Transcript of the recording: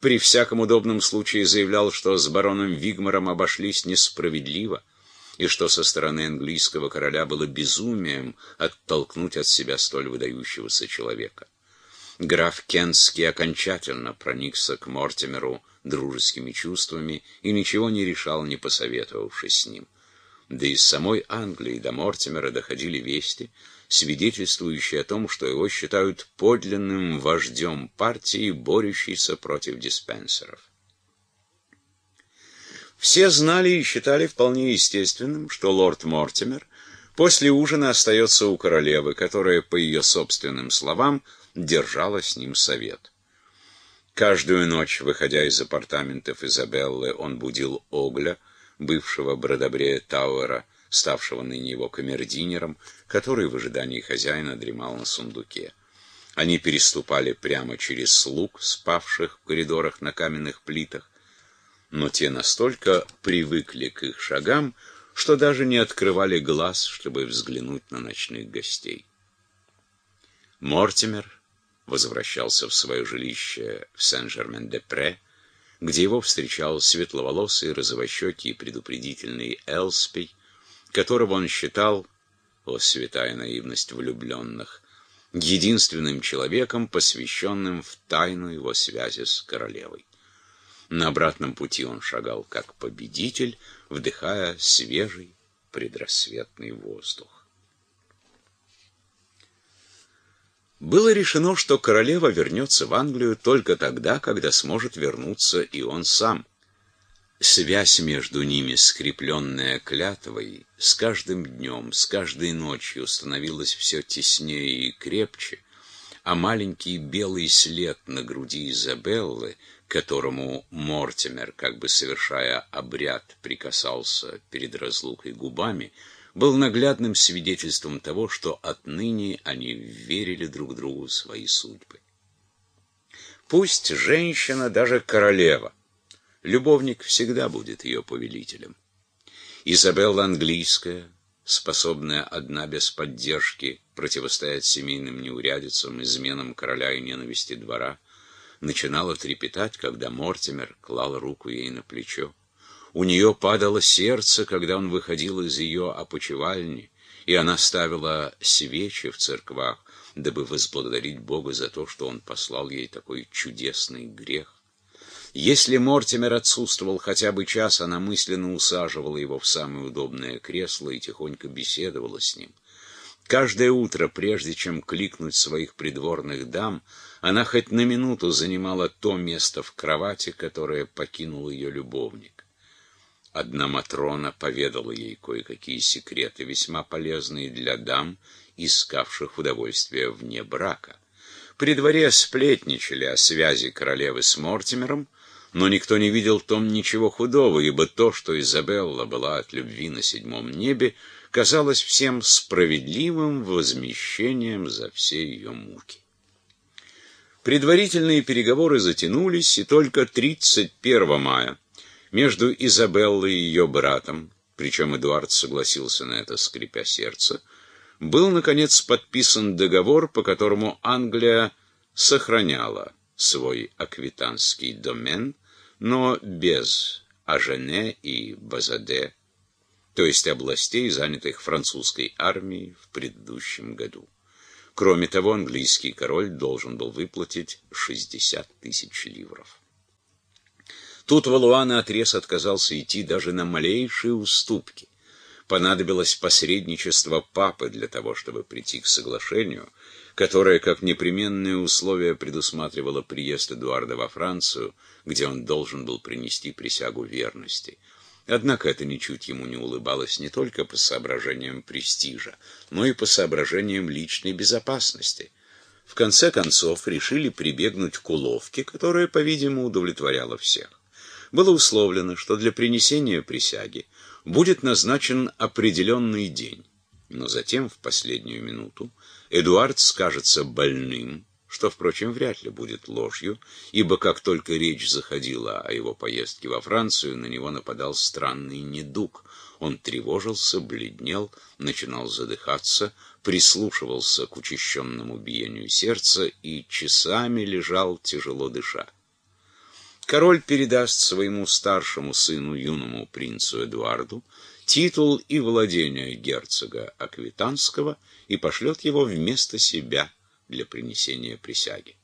при всяком удобном случае заявлял, что с бароном Вигмаром обошлись несправедливо, и что со стороны английского короля было безумием оттолкнуть от себя столь выдающегося человека. Граф Кенский окончательно проникся к Мортимеру дружескими чувствами и ничего не решал, не посоветовавшись с ним. Да из самой Англии до Мортимера доходили вести, свидетельствующие о том, что его считают подлинным вождем партии, борющейся против диспенсеров. Все знали и считали вполне естественным, что лорд Мортимер после ужина остается у королевы, которая, по ее собственным словам, держала с ним совет. Каждую ночь, выходя из апартаментов Изабеллы, он будил Огля, бывшего бродобрея Тауэра, ставшего ныне его камердинером, который в ожидании хозяина дремал на сундуке. Они переступали прямо через слуг, спавших в коридорах на каменных плитах, но те настолько привыкли к их шагам, что даже не открывали глаз, чтобы взглянуть на ночных гостей. Мортимер возвращался в свое жилище в Сен-Жермен-де-Пре, где его встречал светловолосый, розовощекий предупредительный Элспей, которого он считал, о святая наивность влюбленных, единственным человеком, посвященным в тайну его связи с королевой. На обратном пути он шагал как победитель, вдыхая свежий предрассветный воздух. Было решено, что королева вернется в Англию только тогда, когда сможет вернуться и он сам. Связь между ними, скрепленная клятвой, с каждым днем, с каждой ночью становилась все теснее и крепче, а маленький белый след на груди Изабеллы, которому Мортимер, как бы совершая обряд, прикасался перед разлукой губами, был наглядным свидетельством того, что отныне они верили друг другу свои судьбы. Пусть женщина даже королева, любовник всегда будет ее повелителем. Изабелла английская, способная одна без поддержки противостоять семейным неурядицам, изменам короля и ненависти двора, начинала трепетать, когда Мортимер клал руку ей на плечо. У нее падало сердце, когда он выходил из ее опочивальни, и она ставила свечи в церквах, дабы возблагодарить Бога за то, что он послал ей такой чудесный грех. Если Мортимер отсутствовал хотя бы час, она мысленно усаживала его в самое удобное кресло и тихонько беседовала с ним. Каждое утро, прежде чем кликнуть своих придворных дам, она хоть на минуту занимала то место в кровати, которое покинул ее любовник. Одна Матрона поведала ей кое-какие секреты, весьма полезные для дам, искавших удовольствия вне брака. При дворе сплетничали о связи королевы с Мортимером, но никто не видел в том ничего худого, ибо то, что Изабелла была от любви на седьмом небе, казалось всем справедливым возмещением за все ее муки. Предварительные переговоры затянулись, и только 31 мая между Изабеллой и ее братом, причем Эдуард согласился на это, скрипя сердце, был, наконец, подписан договор, по которому Англия сохраняла свой аквитанский домен, но без Ажене и Базаде, то есть областей, занятых французской армией в предыдущем году. Кроме того, английский король должен был выплатить 60 тысяч ливров. Тут Валуа наотрез отказался идти даже на малейшие уступки. Понадобилось посредничество папы для того, чтобы прийти к соглашению, которое, как непременное условие, предусматривало приезд Эдуарда во Францию, где он должен был принести присягу верности. Однако это ничуть ему не улыбалось не только по соображениям престижа, но и по соображениям личной безопасности. В конце концов решили прибегнуть к уловке, которая, по-видимому, удовлетворяла всех было условлено, что для принесения присяги будет назначен определенный день. Но затем, в последнюю минуту, Эдуард скажется больным, что, впрочем, вряд ли будет ложью, ибо как только речь заходила о его поездке во Францию, на него нападал странный недуг. Он тревожился, бледнел, начинал задыхаться, прислушивался к учащенному биению сердца и часами лежал, тяжело дыша. Король передаст своему старшему сыну, юному принцу Эдуарду, титул и владение герцога Аквитанского и пошлет его вместо себя для принесения присяги.